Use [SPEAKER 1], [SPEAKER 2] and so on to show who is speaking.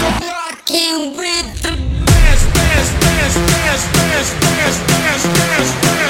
[SPEAKER 1] Rocking with the best, best, best, best, best, best, best, best, best.